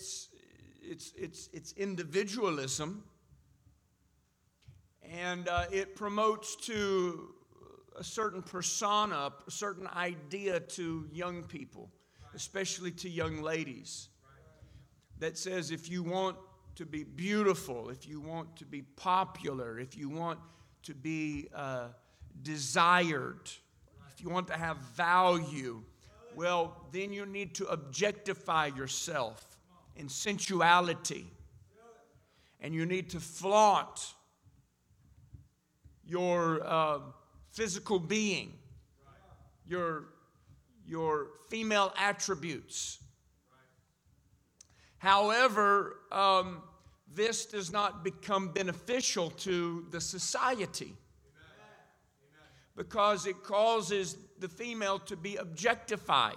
it's, it's, it's, it's individualism, and uh, it promotes to a certain persona, a certain idea to young people, especially to young ladies, that says if you want to be beautiful, if you want to be popular, if you want to be uh, desired, if you want to have value, well, then you need to objectify yourself in sensuality. And you need to flaunt your uh, physical being, your, your female attributes. However, um, this does not become beneficial to the society because it causes the female to be objectified.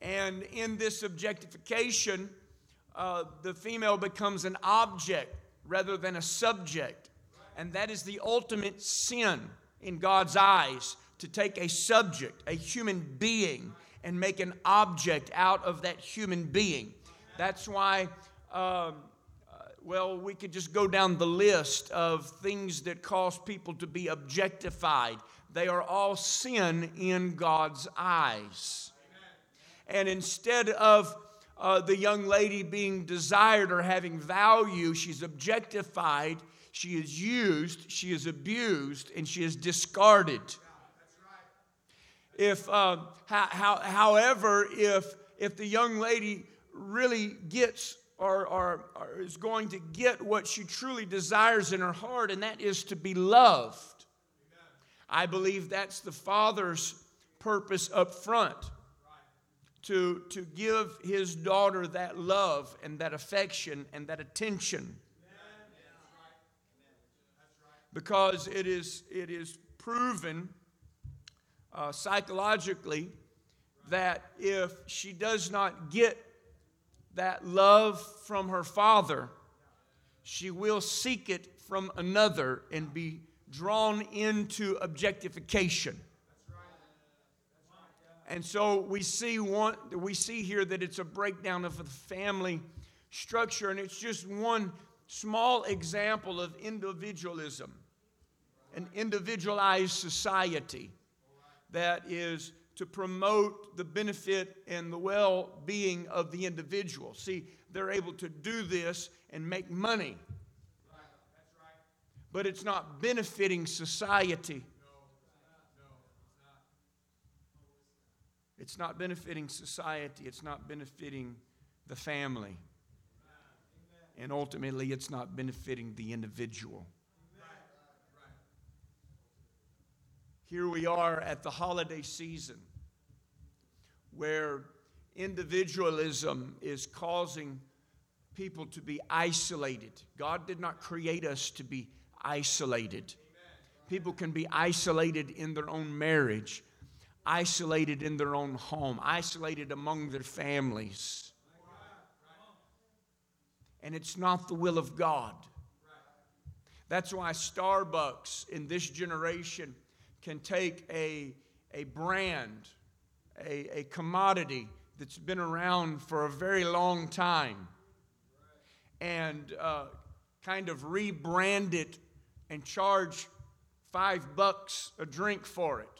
And in this objectification, uh, the female becomes an object rather than a subject. And that is the ultimate sin in God's eyes to take a subject, a human being, and make an object out of that human being. That's why, um, uh, well, we could just go down the list of things that cause people to be objectified. They are all sin in God's eyes. And instead of uh, the young lady being desired or having value, she's objectified, she is used, she is abused, and she is discarded. If, uh, how, how, however, if, if the young lady really gets or, or, or, is going to get what she truly desires in her heart, and that is to be loved, I believe that's the Father's purpose up front to, to give his daughter that love and that affection and that attention. Because it is, it is proven uh, psychologically that if she does not get that love from her father, she will seek it from another and be drawn into objectification. And so we see one we see here that it's a breakdown of the family structure and it's just one small example of individualism. An individualized society that is to promote the benefit and the well-being of the individual. See, they're able to do this and make money. But it's not benefiting society. It's not benefiting society, it's not benefiting the family. And ultimately, it's not benefiting the individual. Here we are at the holiday season where individualism is causing people to be isolated. God did not create us to be isolated. People can be isolated in their own marriage isolated in their own home, isolated among their families. And it's not the will of God. That's why Starbucks in this generation can take a, a brand, a, a commodity that's been around for a very long time, and uh, kind of rebrand it and charge five bucks a drink for it.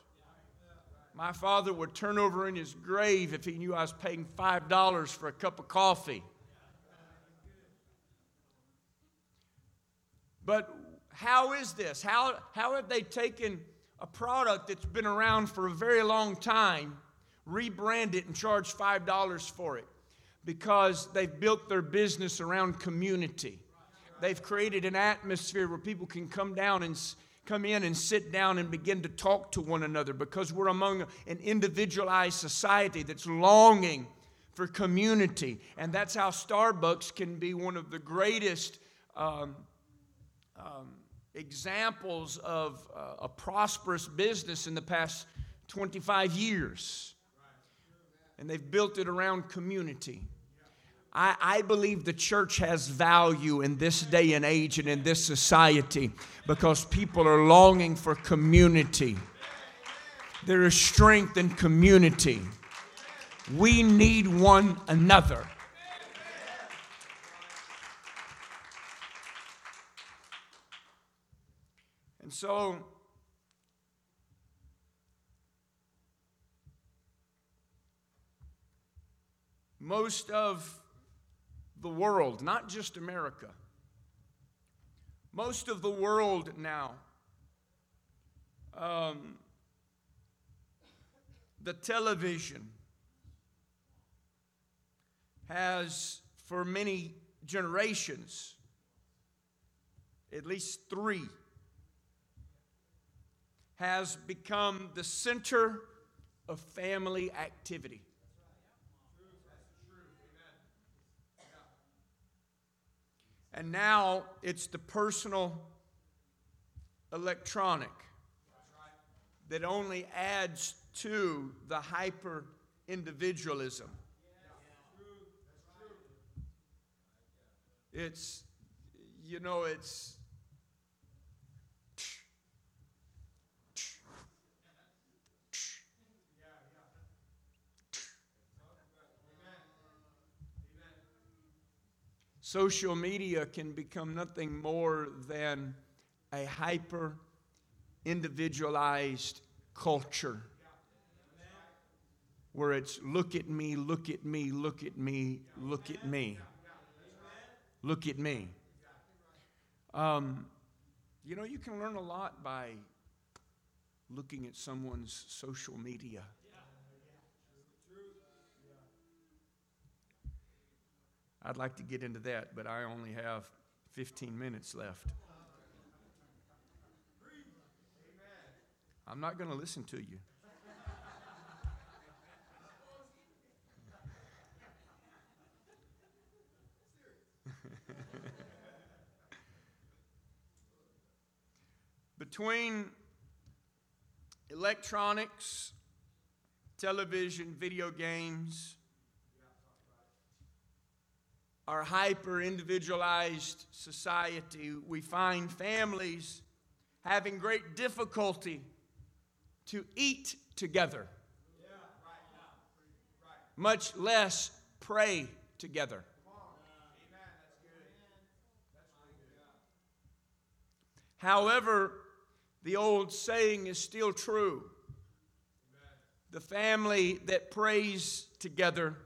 My father would turn over in his grave if he knew I was paying $5 for a cup of coffee. But how is this? How, how have they taken a product that's been around for a very long time, rebrand it, and charge $5 for it? Because they've built their business around community. They've created an atmosphere where people can come down and come in and sit down and begin to talk to one another because we're among an individualized society that's longing for community. And that's how Starbucks can be one of the greatest um, um, examples of uh, a prosperous business in the past 25 years. And they've built it around community. I, I, believe the church has value in this day and age and in this society because people are longing for community. There is strength in community. We need one another. And so, most of the world, not just America, most of the world now, um, the television has, for many generations, at least three, has become the center of family activity. And now it's the personal electronic that only adds to the hyper individualism. It's, you know, it's. Social media can become nothing more than a hyper individualized culture where it's look at me, look at me, look at me, look at me. Look at me. Um, you know, you can learn a lot by looking at someone's social media. I'd like to get into that, but I only have 15 minutes left. I'm not going to listen to you. Between electronics, television, video games, our hyper individualized society, we find families having great difficulty to eat together, much less pray together. However, the old saying is still true. The family that prays together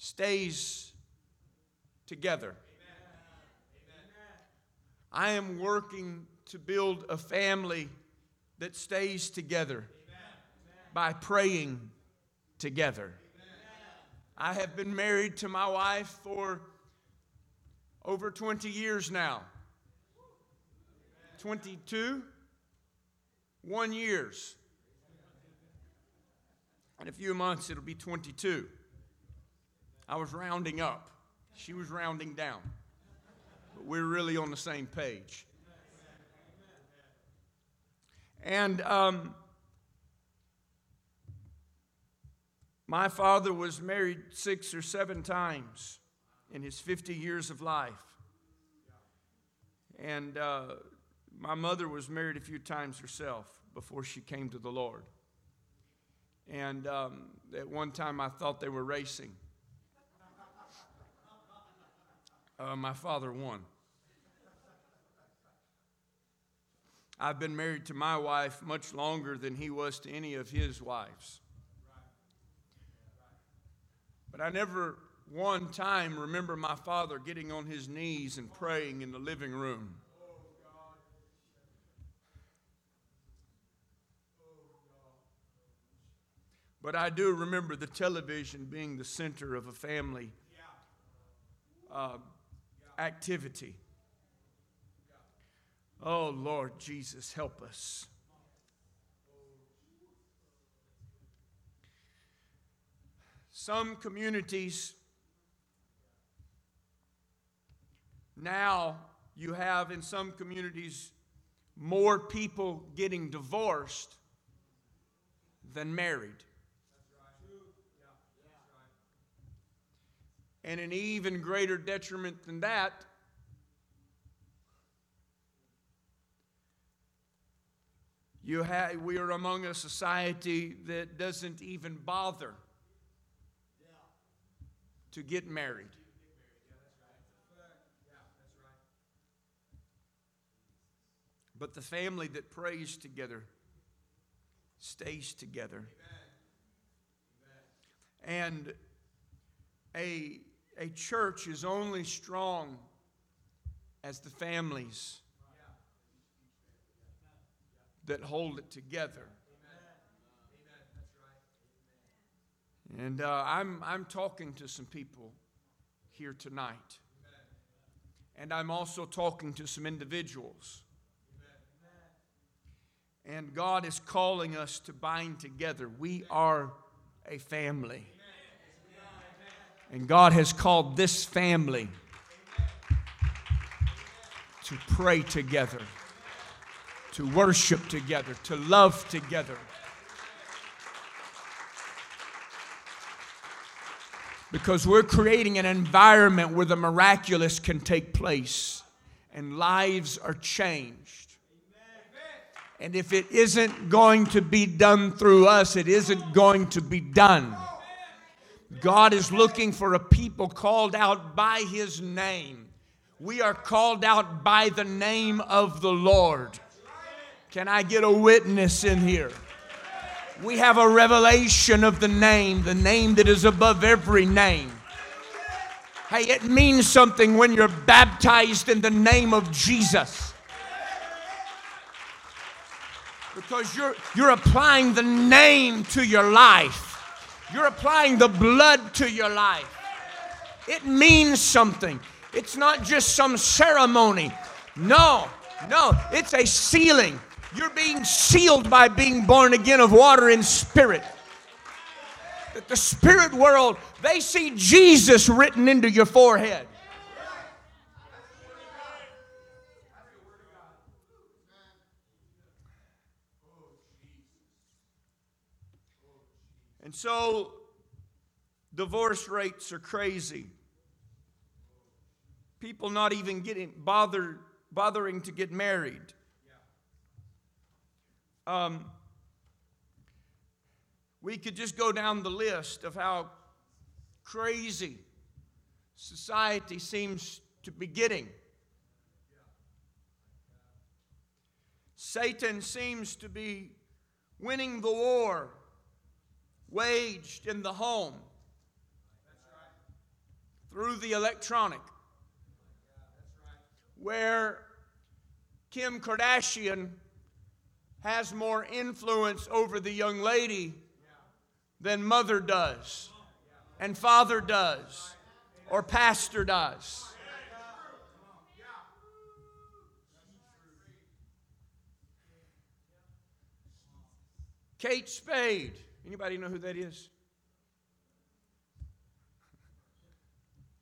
stays together. I am working to build a family that stays together by praying together. I have been married to my wife for over 20 years now. 22, one years. In a few months, it'll be 22. I was rounding up, she was rounding down. But we're really on the same page. And um, my father was married six or seven times in his 50 years of life. And uh, my mother was married a few times herself before she came to the Lord. And um, at one time I thought they were racing. Uh, my father won. I've been married to my wife much longer than he was to any of his wives. But I never one time remember my father getting on his knees and praying in the living room. But I do remember the television being the center of a family uh, activity. Oh, Lord Jesus, help us. Some communities now, you have in some communities more people getting divorced than married. And an even greater detriment than that, You have, we are among a society that doesn't even bother to get married. But the family that prays together stays together. And a, a church is only strong as the families that hold it together. And uh, I'm, I'm talking to some people here tonight. And I'm also talking to some individuals. And God is calling us to bind together. We are a family. And God has called this family to pray together, to worship together, to love together. Because we're creating an environment where the miraculous can take place and lives are changed. And if it isn't going to be done through us, it isn't going to be done. God is looking for a people called out by His name. We are called out by the name of the Lord. Can I get a witness in here? We have a revelation of the name, the name that is above every name. Hey, it means something when you're baptized in the name of Jesus. Because you're, you're applying the name to your life. You're applying the blood to your life. It means something. It's not just some ceremony. No, no, it's a sealing. You're being sealed by being born again of water and spirit. That the spirit world, they see Jesus written into your forehead. And so divorce rates are crazy. People not even getting bothered bothering to get married. Um, we could just go down the list of how crazy society seems to be getting. Satan seems to be winning the war waged in the home through the electronic, where Kim Kardashian has more influence over the young lady than mother does, and father does, or pastor does. Kate Spade Anybody know who that is?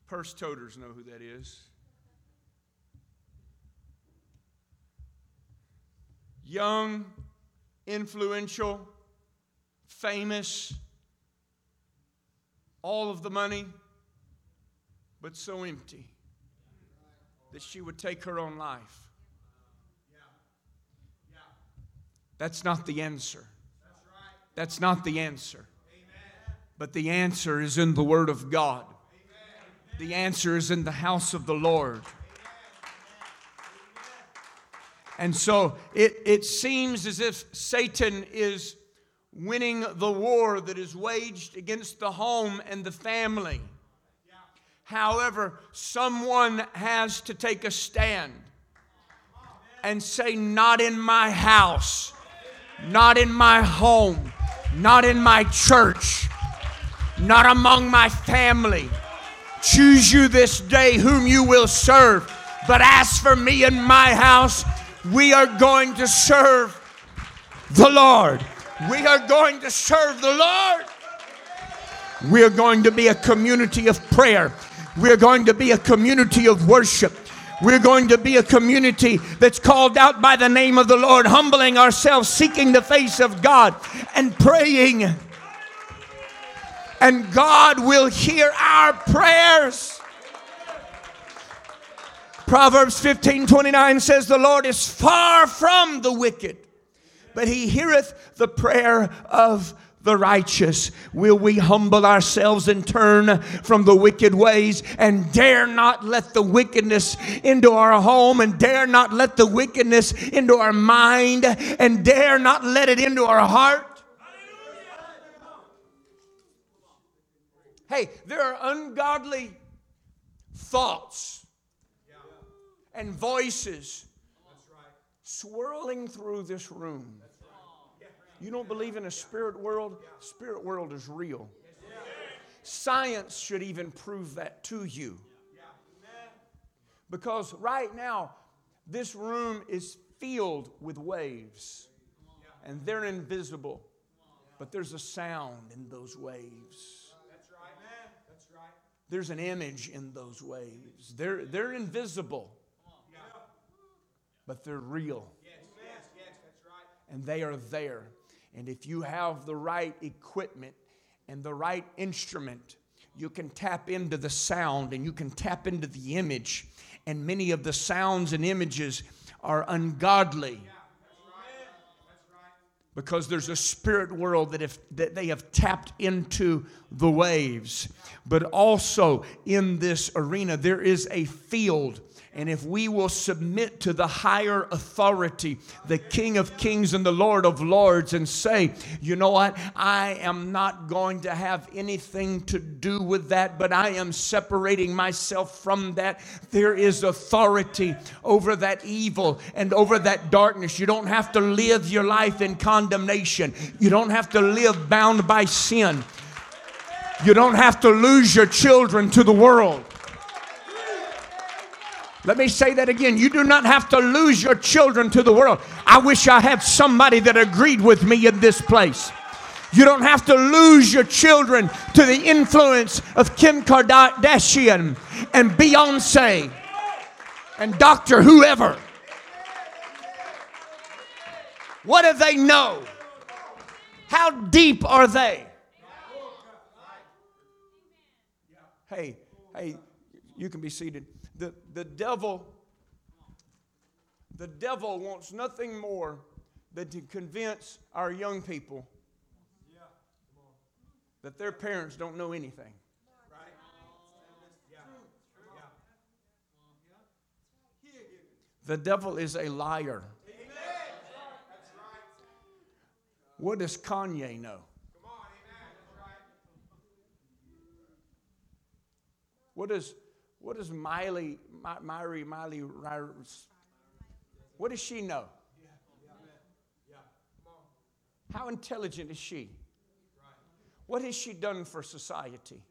Purse toters know who that is. Young, influential, famous, all of the money, but so empty that she would take her own life. That's not the answer. That's not the answer. But the answer is in the Word of God. The answer is in the house of the Lord. And so it, it seems as if Satan is winning the war that is waged against the home and the family. However, someone has to take a stand and say, Not in my house, not in my home, not in my church, not among my family. Choose you this day whom you will serve. But as for me and my house, we are going to serve the Lord. We are going to serve the Lord. We are going to be a community of prayer. We are going to be a community of worship. We're going to be a community that's called out by the name of the Lord, humbling ourselves, seeking the face of God, and praying. And God will hear our prayers. Proverbs 15 29 says, The Lord is far from the wicked but he heareth the prayer of the righteous. Will we humble ourselves and turn from the wicked ways and dare not let the wickedness into our home and dare not let the wickedness into our mind and dare not let it into our heart? Hey, there are ungodly thoughts and voices swirling through this room. You don't believe in a spirit world? Spirit world is real. Science should even prove that to you. Because right now, this room is filled with waves, and they're invisible, but there's a sound in those waves. There's an image in those waves. They're, they're invisible, but they're real. And they are there. And if you have the right equipment and the right instrument, you can tap into the sound and you can tap into the image. And many of the sounds and images are ungodly because there's a spirit world that, if, that they have tapped into the waves. But also in this arena, there is a field and if we will submit to the higher authority, the King of Kings and the Lord of Lords, and say, you know what, I am not going to have anything to do with that, but I am separating myself from that. There is authority over that evil and over that darkness. You don't have to live your life in condemnation, you don't have to live bound by sin. You don't have to lose your children to the world. Let me say that again. You do not have to lose your children to the world. I wish I had somebody that agreed with me in this place. You don't have to lose your children to the influence of Kim Kardashian and Beyonce and Dr. Whoever. What do they know? How deep are they? Hey, hey, you can be seated the, the devil the devil wants nothing more than to convince our young people that their parents don't know anything. The devil is a liar. What does Kanye know? What does what does Miley, Miley, Miley, what does she know? How intelligent is she? What has she done for society?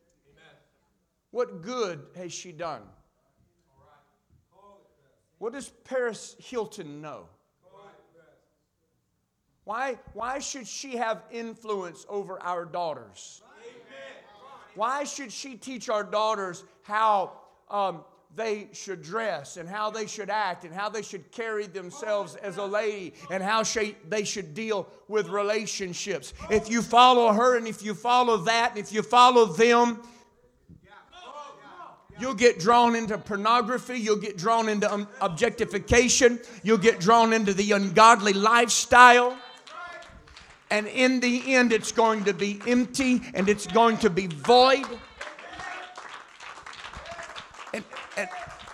What good has she done? What does Paris Hilton know? Why, why should she have influence over our daughters? Why should she teach our daughters how um, they should dress and how they should act and how they should carry themselves as a lady and how she, they should deal with relationships. If you follow her and if you follow that and if you follow them, You'll get drawn into pornography. You'll get drawn into um, objectification. You'll get drawn into the ungodly lifestyle. And in the end, it's going to be empty and it's going to be void.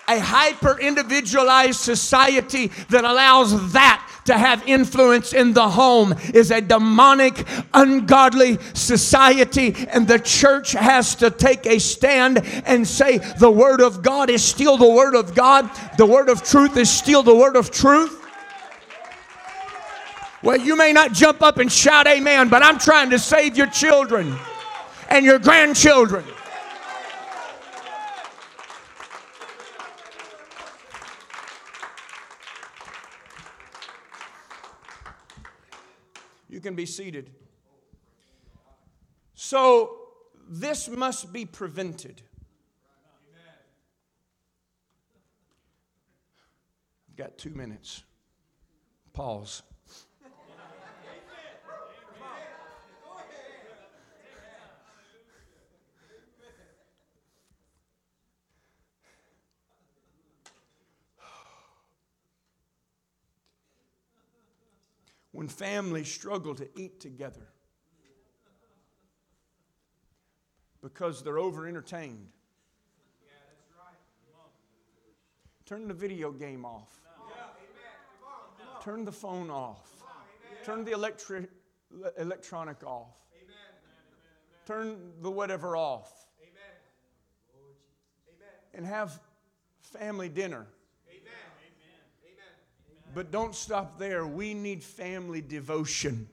a hyper individualized society that allows that to have influence in the home is a demonic, ungodly society. And the church has to take a stand and say, the Word of God is still the Word of God, the Word of truth is still the Word of truth. Well, you may not jump up and shout amen, but I'm trying to save your children and your grandchildren. You can be seated. So, this must be prevented. I've got two minutes. Pause. When families struggle to eat together because they're over entertained. Turn the video game off. Turn the phone off. Turn the electric, electronic off. Turn the whatever off. And have family dinner. But don't stop there. We need family devotion.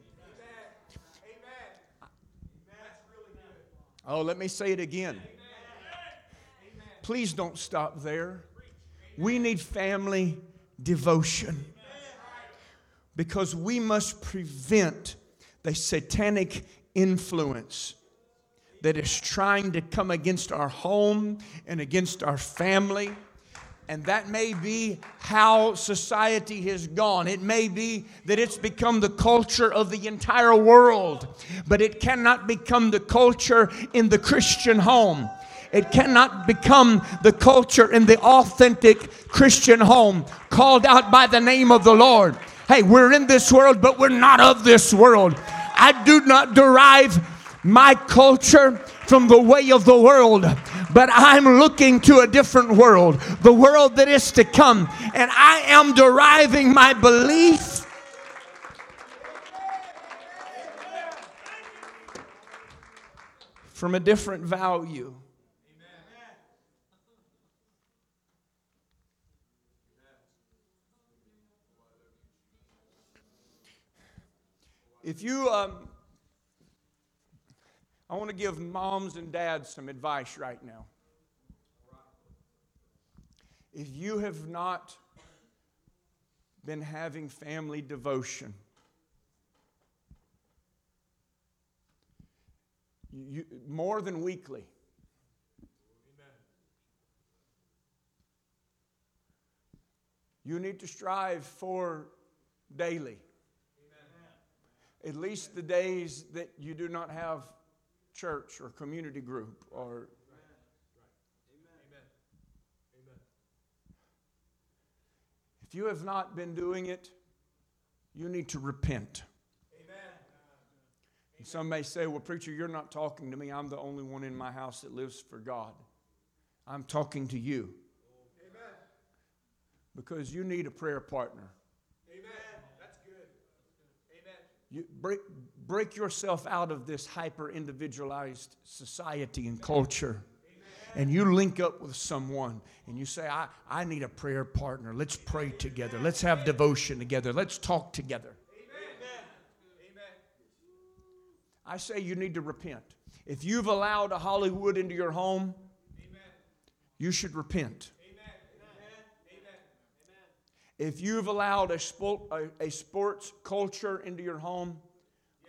Oh, let me say it again. Please don't stop there. We need family devotion because we must prevent the satanic influence that is trying to come against our home and against our family. And that may be how society has gone. It may be that it's become the culture of the entire world, but it cannot become the culture in the Christian home. It cannot become the culture in the authentic Christian home called out by the name of the Lord. Hey, we're in this world, but we're not of this world. I do not derive my culture from the way of the world, but I'm looking to a different world, the world that is to come. And I am deriving my belief from a different value. If you, um, I want to give moms and dads some advice right now. If you have not been having family devotion, you, more than weekly, you need to strive for daily at least the days that you do not have church or community group or if you have not been doing it you need to repent and some may say well preacher you're not talking to me i'm the only one in my house that lives for god i'm talking to you because you need a prayer partner Amen. That's good. Amen. You break, yourself out of this hyper individualized society and culture. And you link up with someone and you say, I, I need a prayer partner. Let's pray together. Let's have devotion together. Let's talk together. I say you need to repent. If you've allowed a Hollywood into your home, you should repent. If you've allowed a, sport, a, a sports culture into your home,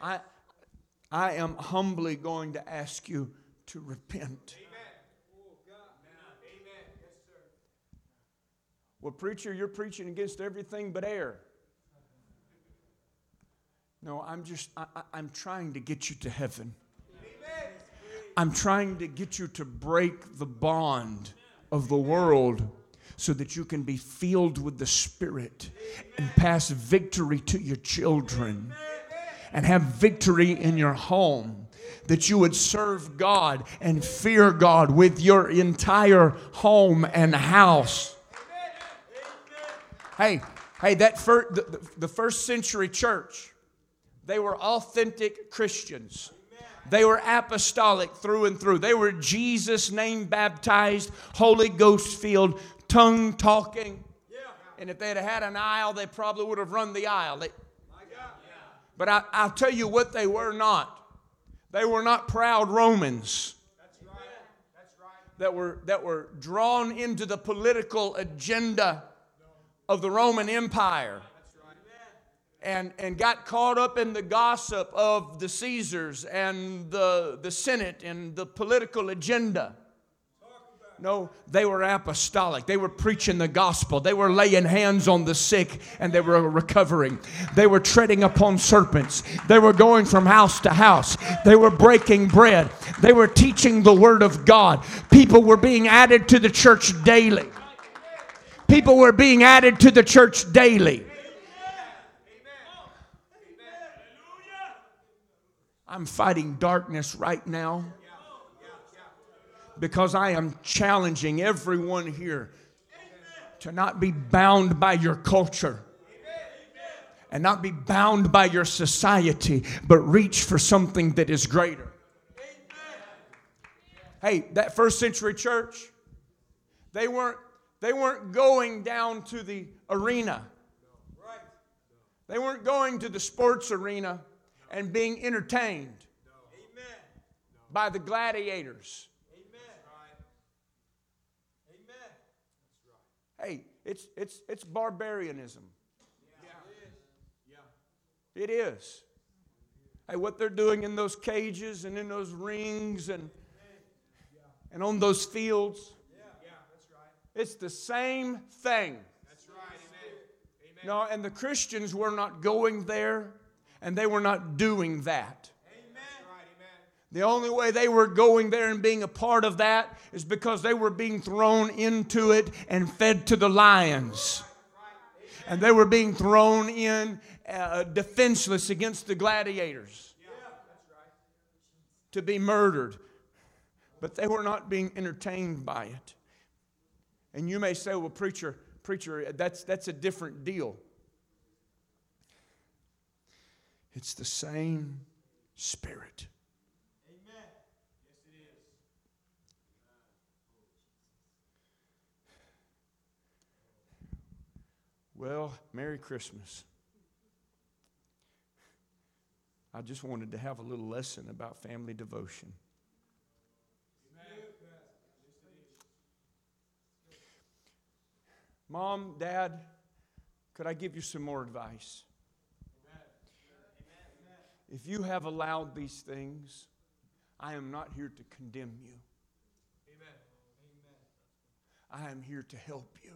I, I am humbly going to ask you to repent. Well, preacher, you're preaching against everything but air. No, I'm just, I, am trying to get you to heaven. I'm trying to get you to break the bond of the world so that you can be filled with the Spirit and pass victory to your children and have victory in your home. That you would serve God and fear God with your entire home and house. Hey, hey, that first, the, the first century church, they were authentic Christians. They were apostolic through and through. They were Jesus' name baptized, Holy Ghost filled, tongue talking. And if they'd have had an aisle, they probably would have run the aisle. They, but I, I'll tell you what they were not. They were not proud Romans that were, that were drawn into the political agenda of the Roman Empire and, and got caught up in the gossip of the Caesars and the, the Senate and the political agenda. No, they were apostolic. They were preaching the gospel. They were laying hands on the sick and they were recovering. They were treading upon serpents. They were going from house to house. They were breaking bread. They were teaching the word of God. People were being added to the church daily. People were being added to the church daily. I'm fighting darkness right now because I am challenging everyone here to not be bound by your culture and not be bound by your society, but reach for something that is greater. Hey, that first century church, they weren't, they weren't going down to the arena. They weren't going to the sports arena and being entertained by the gladiators. Hey, it's, it's, it's barbarianism. Yeah. It is. Hey, what they're doing in those cages and in those rings and, and on those fields, it's the same thing. That's right. Amen. No, and the Christians were not going there and they were not doing that. The only way they were going there and being a part of that is because they were being thrown into it and fed to the lions. And they were being thrown in uh, defenseless against the gladiators to be murdered. But they were not being entertained by it. And you may say, well, preacher, preacher, that's, that's a different deal. It's the same spirit. Well, Merry Christmas. I just wanted to have a little lesson about family devotion. Mom, Dad, could I give you some more advice? If you have allowed these things, I am not here to condemn you. Amen. I am here to help you.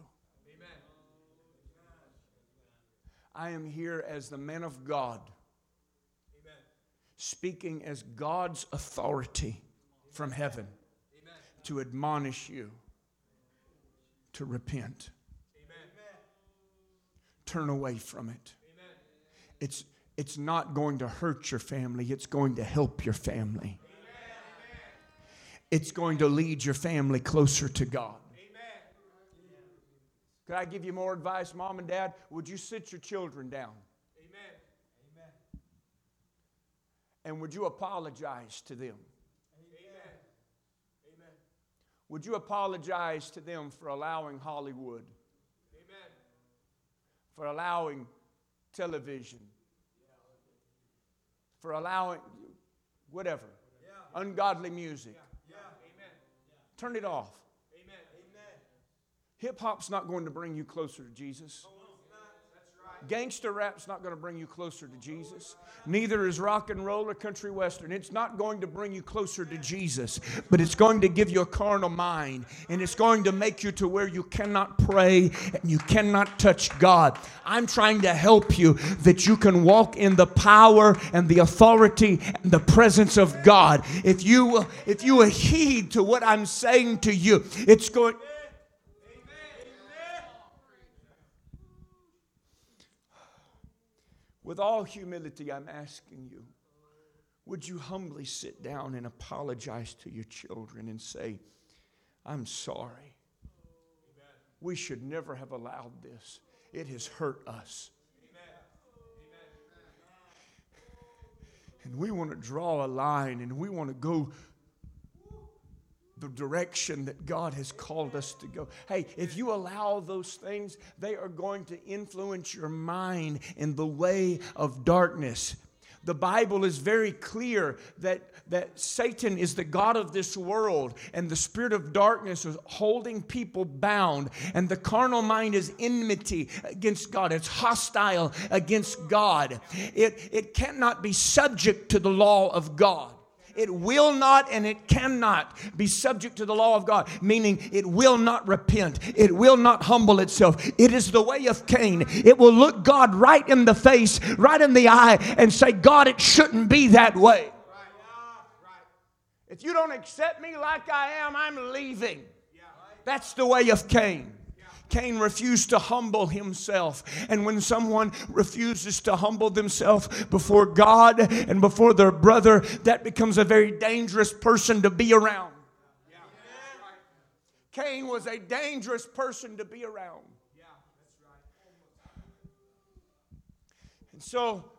I am here as the man of God, Amen. speaking as God's authority from heaven Amen. to admonish you to repent. Amen. Turn away from it. It's, it's not going to hurt your family, it's going to help your family. It's going to lead your family closer to God. Could I give you more advice, mom and dad? Would you sit your children down? Amen. Amen. And would you apologize to them? Amen. Amen. Would you apologize to them for allowing Hollywood? Amen. For allowing television? For allowing whatever. Yeah. Ungodly music. Yeah. Yeah. Turn it off. Hip hop's not going to bring you closer to Jesus. Gangster rap's not going to bring you closer to Jesus. Neither is rock and roll or country western. It's not going to bring you closer to Jesus, but it's going to give you a carnal mind and it's going to make you to where you cannot pray and you cannot touch God. I'm trying to help you that you can walk in the power and the authority and the presence of God. If you if you heed to what I'm saying to you, it's going With all humility, I'm asking you would you humbly sit down and apologize to your children and say, I'm sorry. We should never have allowed this. It has hurt us. And we want to draw a line and we want to go the direction that God has called us to go. Hey, if you allow those things, they are going to influence your mind in the way of darkness. The Bible is very clear that, that Satan is the God of this world, and the spirit of darkness is holding people bound. And the carnal mind is enmity against God, it's hostile against God. It, it cannot be subject to the law of God. It will not and it cannot be subject to the law of God, meaning it will not repent. It will not humble itself. It is the way of Cain. It will look God right in the face, right in the eye, and say, God, it shouldn't be that way. If you don't accept me like I am, I'm leaving. That's the way of Cain. Cain refused to humble himself. And when someone refuses to humble themselves before God and before their brother, that becomes a very dangerous person to be around. Cain was a dangerous person to be around. And so,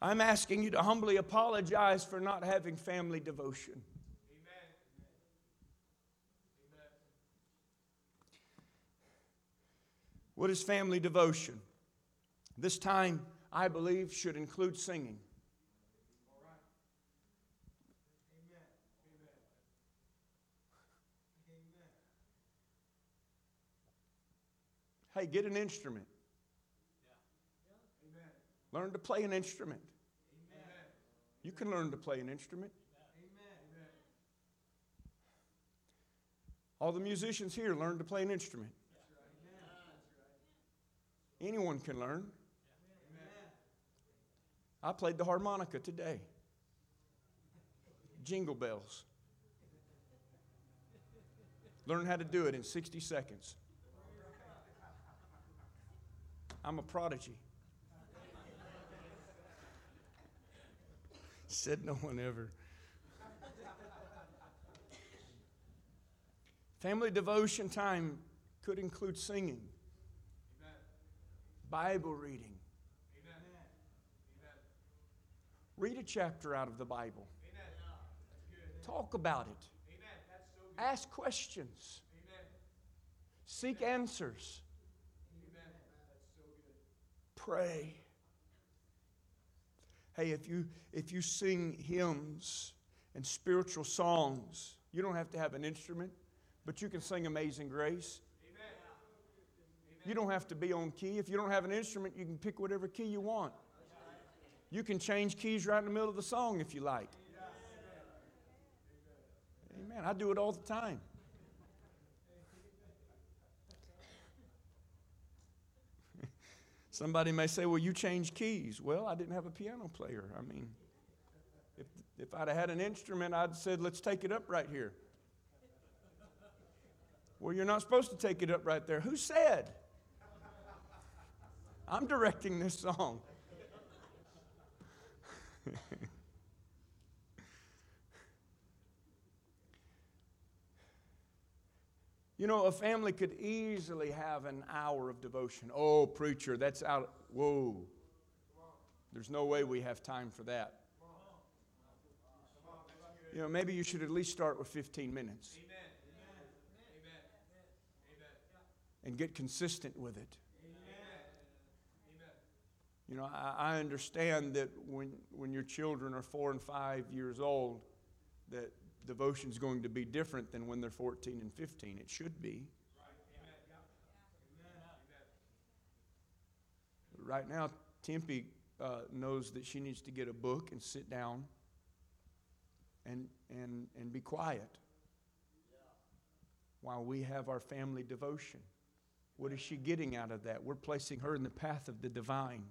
I'm asking you to humbly apologize for not having family devotion. What is family devotion? This time, I believe, should include singing. Hey, get an instrument. Learn to play an instrument. You can learn to play an instrument. All the musicians here learn to play an instrument. Anyone can learn. I played the harmonica today. Jingle bells. Learn how to do it in 60 seconds. I'm a prodigy. Said no one ever. Family devotion time could include singing. Bible reading. Amen. Read a chapter out of the Bible. Talk about it. So Ask questions. Seek answers. So Pray. Hey, if you if you sing hymns and spiritual songs, you don't have to have an instrument, but you can sing Amazing Grace. You don't have to be on key. If you don't have an instrument, you can pick whatever key you want. You can change keys right in the middle of the song if you like. Amen. I do it all the time. Somebody may say, well, you changed keys. Well, I didn't have a piano player. I mean, if, if I'd have had an instrument, I'd said, let's take it up right here. Well, you're not supposed to take it up right there. Who said? I'm directing this song. You know, a family could easily have an hour of devotion. Oh, preacher, that's out. Whoa. There's no way we have time for that. You know, maybe you should at least start with 15 minutes. And get consistent with it. You know, I, I understand that when, when your children are four and five years old, that devotion is going to be different than when they're 14 and 15. It should be. Right now, Tempe uh, knows that she needs to get a book and sit down and, and, and be quiet while we have our family devotion. What is she getting out of that? We're placing her in the path of the divine.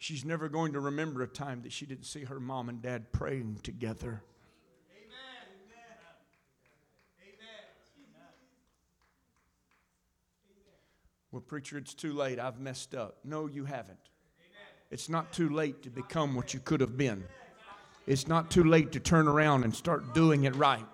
She's never going to remember a time that she didn't see her mom and dad praying together. Well, preacher, it's too late. I've messed up. No, you haven't. It's not too late to become what you could have been. It's not too late to turn around and start doing it right.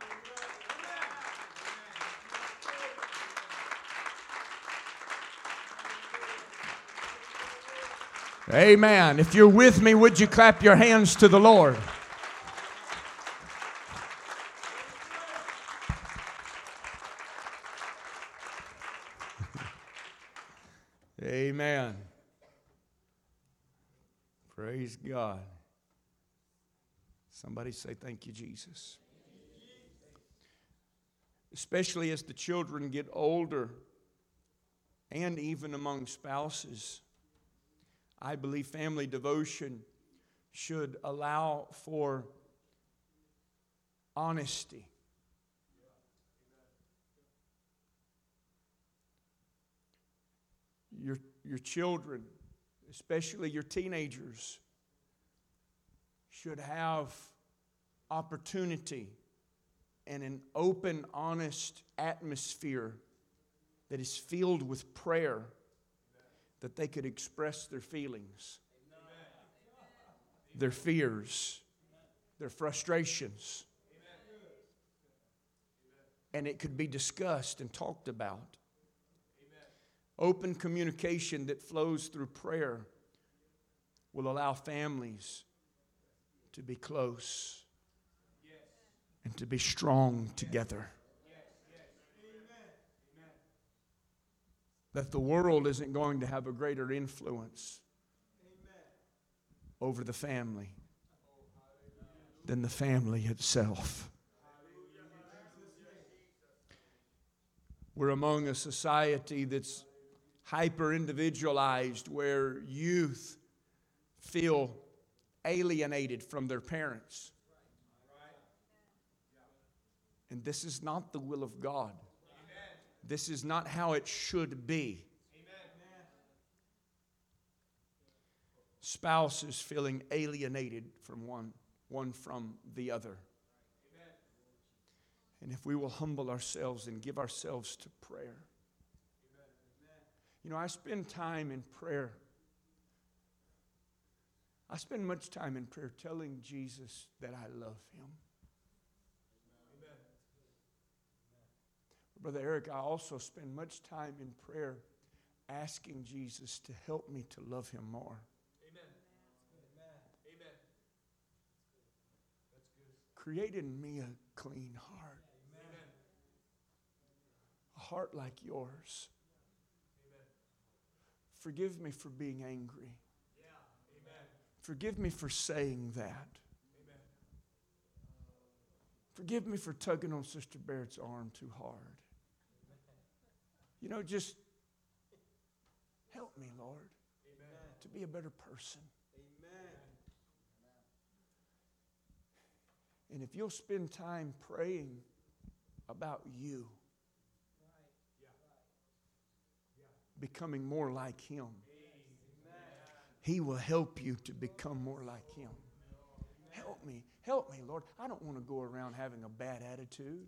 Amen. If you're with me, would you clap your hands to the Lord? Amen. Praise God. Somebody say, Thank you, Jesus. Especially as the children get older and even among spouses, I believe family devotion should allow for honesty. Your your children, especially your teenagers, should have opportunity and an open, honest atmosphere that is filled with prayer that they could express their feelings, their fears, their frustrations. And it could be discussed and talked about. Open communication that flows through prayer will allow families to be close and to be strong together. That the world isn't going to have a greater influence over the family than the family itself. We're among a society that's hyper individualized where youth feel alienated from their parents. And this is not the will of God. This is not how it should be. Spouses feeling alienated from one, one from the other. And if we will humble ourselves and give ourselves to prayer. You know, I spend time in prayer. I spend much time in prayer telling Jesus that I love him. Brother Eric, I also spend much time in prayer asking Jesus to help me to love him more. Amen. Amen. Create in me a clean heart. Amen. A heart like yours. Amen. Forgive me for being angry. Yeah. Amen. Forgive me for saying that. Forgive me for tugging on Sister Barrett's arm too hard. You know, just help me, Lord, Amen. to be a better person. Amen. And if you'll spend time praying about you, becoming more like Him, He will help you to become more like Him. Help me. Help me, Lord. I don't want to go around having a bad attitude.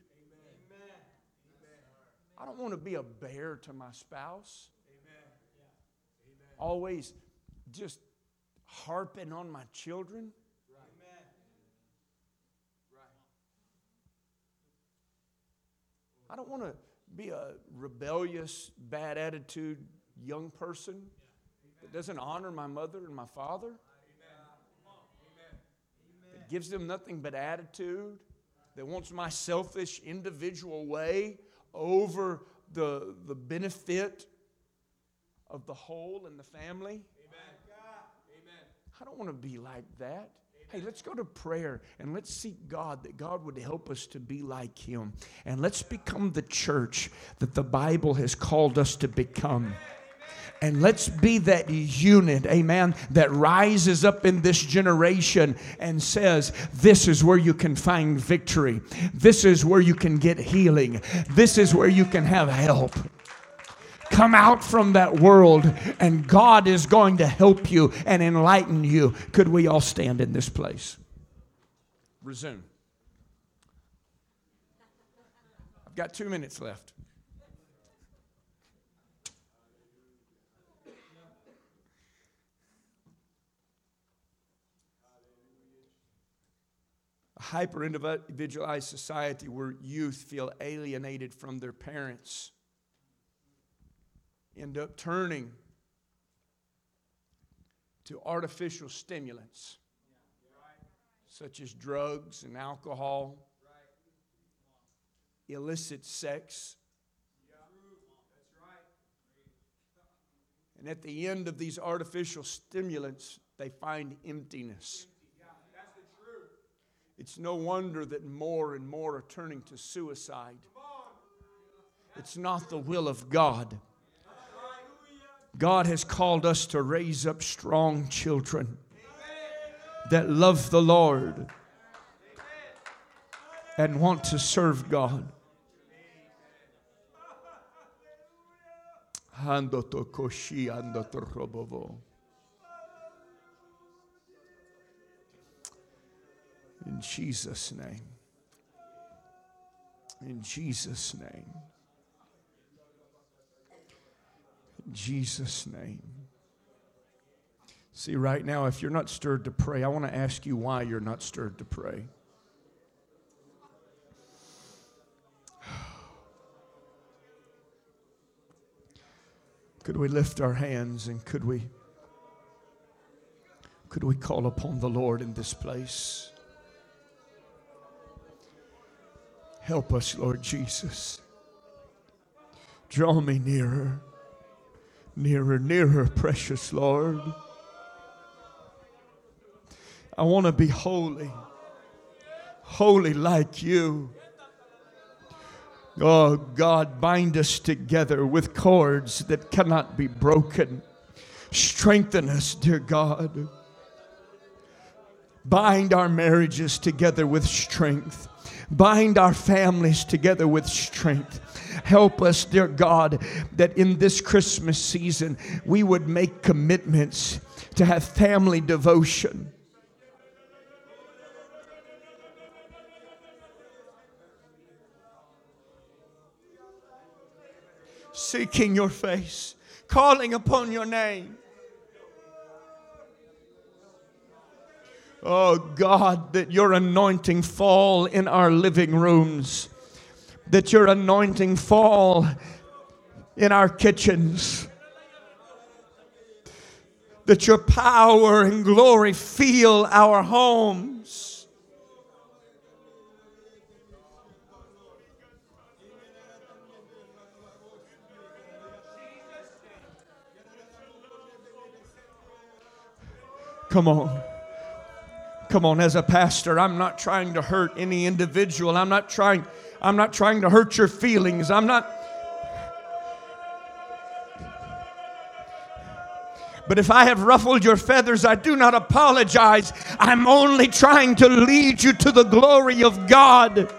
I don't want to be a bear to my spouse. Amen. Always just harping on my children. Right. I don't want to be a rebellious, bad attitude young person that doesn't honor my mother and my father. That gives them nothing but attitude, that wants my selfish, individual way over the, the benefit of the whole and the family. Amen. I don't want to be like that. Hey, let's go to prayer and let's seek God that God would help us to be like Him. And let's become the church that the Bible has called us to become. And let's be that unit, amen, that rises up in this generation and says, This is where you can find victory. This is where you can get healing. This is where you can have help. Come out from that world, and God is going to help you and enlighten you. Could we all stand in this place? Resume. I've got two minutes left. Hyper individualized society where youth feel alienated from their parents end up turning to artificial stimulants such as drugs and alcohol, illicit sex. And at the end of these artificial stimulants, they find emptiness. It's no wonder that more and more are turning to suicide. It's not the will of God. God has called us to raise up strong children that love the Lord and want to serve God. In Jesus' name. In Jesus' name. In Jesus' name. See, right now, if you're not stirred to pray, I want to ask you why you're not stirred to pray. Could we lift our hands and could we could we call upon the Lord in this place? Help us, Lord Jesus. Draw me nearer, nearer, nearer, precious Lord. I want to be holy, holy like you. Oh God, bind us together with cords that cannot be broken. Strengthen us, dear God. Bind our marriages together with strength. Bind our families together with strength. Help us, dear God, that in this Christmas season we would make commitments to have family devotion seeking your face, calling upon your name. Oh God, that your anointing fall in our living rooms, that your anointing fall in our kitchens, that your power and glory fill our homes. Come on. Come on, as a pastor, I'm not trying to hurt any individual. I'm not trying, I'm not trying to hurt your feelings. I'm not. But if I have ruffled your feathers, I do not apologize. I'm only trying to lead you to the glory of God.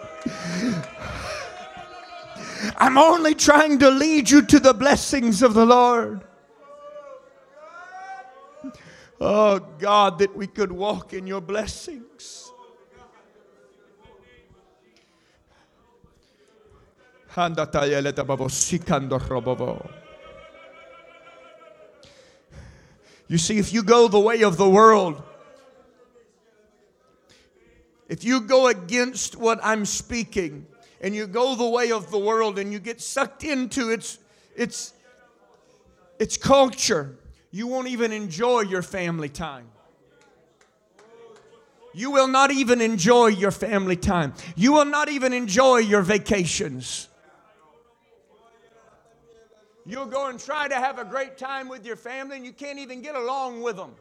I'm only trying to lead you to the blessings of the Lord. Oh God, that we could walk in your blessings. You see, if you go the way of the world, if you go against what I'm speaking, and you go the way of the world and you get sucked into its, its, its culture, you won't even enjoy your family time. You will not even enjoy your family time. You will not even enjoy your vacations. You'll go and try to have a great time with your family and you can't even get along with them.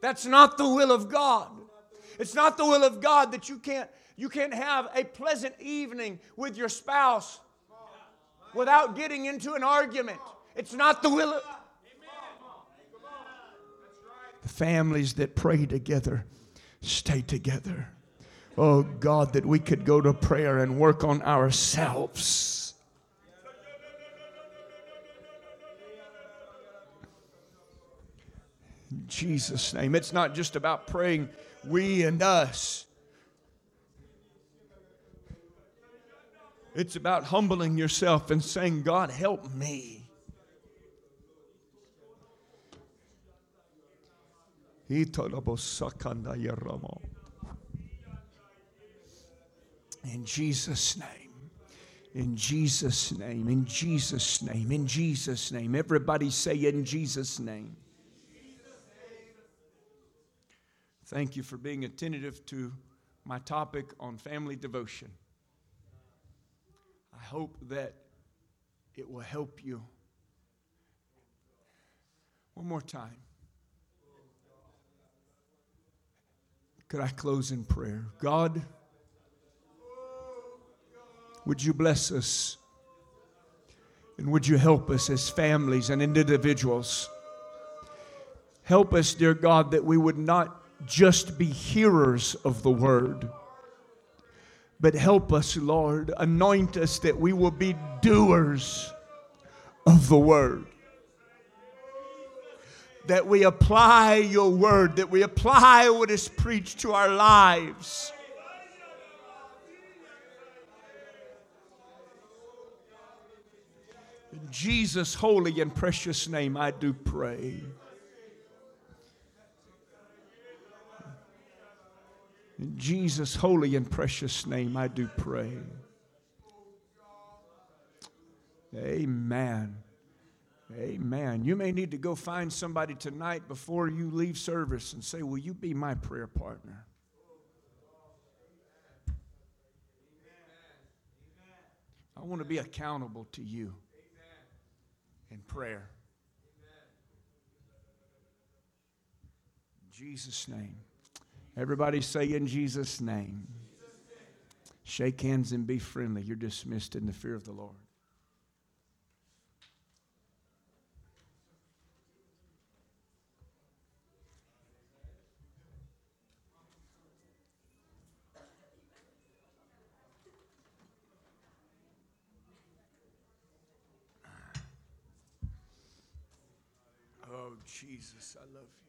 That's not the will of God. It's not the will of God that you can't you can't have a pleasant evening with your spouse without getting into an argument. It's not the will of families that pray together stay together. Oh God, that we could go to prayer and work on ourselves. In Jesus' name. It's not just about praying we and us. It's about humbling yourself and saying, God, help me. In Jesus' name. In Jesus' name. In Jesus' name. In Jesus' name. Everybody say, In Jesus' name. Thank you for being attentive to my topic on family devotion. I hope that it will help you. One more time. Could I close in prayer? God, would you bless us? And would you help us as families and individuals? Help us, dear God, that we would not just be hearers of the word, but help us, Lord. Anoint us that we will be doers of the word that we apply your word, that we apply what is preached to our lives. In Jesus' holy and precious name, I do pray. In Jesus' holy and precious name, I do pray. Amen. Amen. You may need to go find somebody tonight before you leave service and say, Will you be my prayer partner? I want to be accountable to you in prayer. In Jesus' name. Everybody say in Jesus' name. Shake hands and be friendly. You're dismissed in the fear of the Lord. Oh, Jesus, I love you.